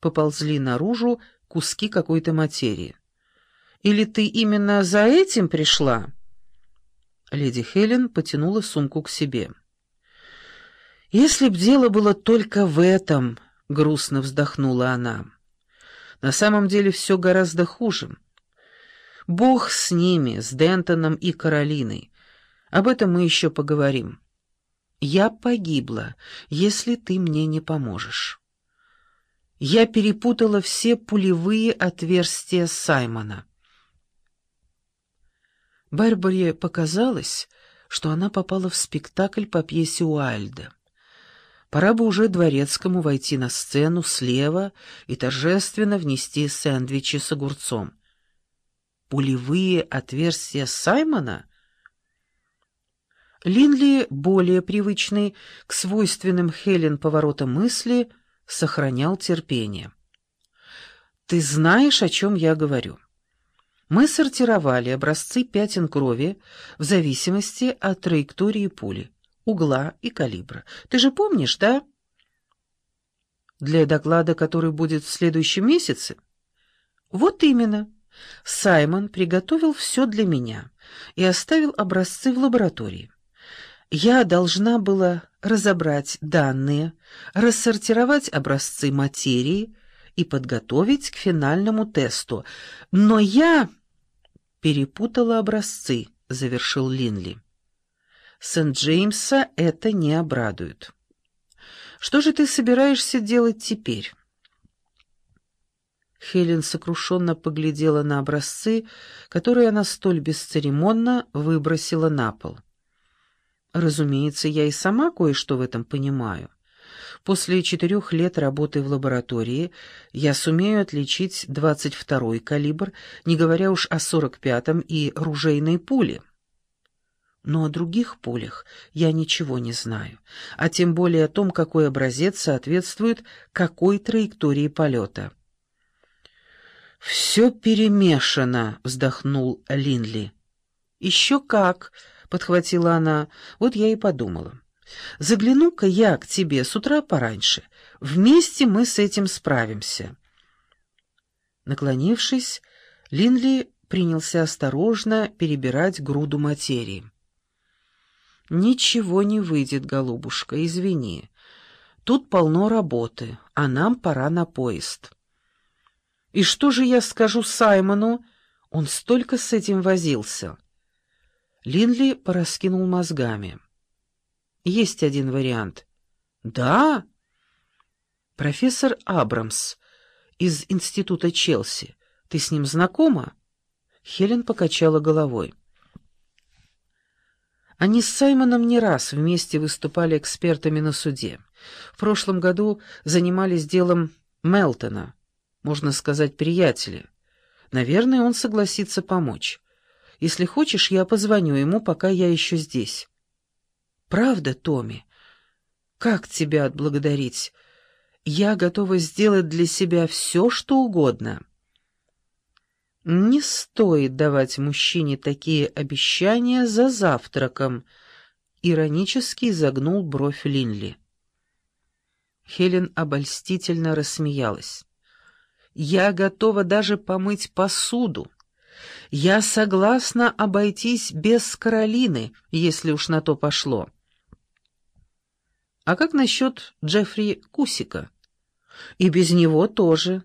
поползли наружу куски какой-то материи. «Или ты именно за этим пришла?» Леди Хелен потянула сумку к себе. «Если б дело было только в этом», — грустно вздохнула она. «На самом деле все гораздо хуже. Бог с ними, с Дентоном и Каролиной. Об этом мы еще поговорим. Я погибла, если ты мне не поможешь. Я перепутала все пулевые отверстия Саймона. Барбаре показалось, что она попала в спектакль по пьесе Уайльда. Пора бы уже дворецкому войти на сцену слева и торжественно внести сэндвичи с огурцом. Пулевые отверстия Саймона? Линли, более привычный к свойственным Хелен поворотам мысли, сохранял терпение. «Ты знаешь, о чем я говорю?» Мы сортировали образцы пятен крови в зависимости от траектории пули, угла и калибра. Ты же помнишь, да? Для доклада, который будет в следующем месяце? Вот именно. Саймон приготовил все для меня и оставил образцы в лаборатории. Я должна была разобрать данные, рассортировать образцы материи и подготовить к финальному тесту. Но я перепутала образцы», — завершил Линли. «Сент-Джеймса это не обрадует. Что же ты собираешься делать теперь?» Хелен сокрушенно поглядела на образцы, которые она столь бесцеремонно выбросила на пол. «Разумеется, я и сама кое-что в этом понимаю. После четырех лет работы в лаборатории я сумею отличить 22-й калибр, не говоря уж о 45-м и ружейной пуле. Но о других пулях я ничего не знаю, а тем более о том, какой образец соответствует какой траектории полета. «Все перемешано», — вздохнул Линли. «Еще как», — подхватила она, — «вот я и подумала». Загляну-ка я к тебе с утра пораньше. Вместе мы с этим справимся». Наклонившись, Линли принялся осторожно перебирать груду материи. «Ничего не выйдет, голубушка, извини. Тут полно работы, а нам пора на поезд». «И что же я скажу Саймону? Он столько с этим возился». Линли пораскинул мозгами. Есть один вариант. Да? Профессор Абрамс из Института Челси. Ты с ним знакома? Хелен покачала головой. Они с Саймоном не раз вместе выступали экспертами на суде. В прошлом году занимались делом Мелтона, можно сказать, приятеля. Наверное, он согласится помочь. Если хочешь, я позвоню ему, пока я еще здесь. Правда, Томми? Как тебя отблагодарить? Я готова сделать для себя все, что угодно. Не стоит давать мужчине такие обещания за завтраком, иронически загнул бровь Линли. Хелен обольстительно рассмеялась. «Я готова даже помыть посуду. Я согласна обойтись без Каролины, если уж на то пошло». А как насчет Джеффри Кусика? И без него тоже.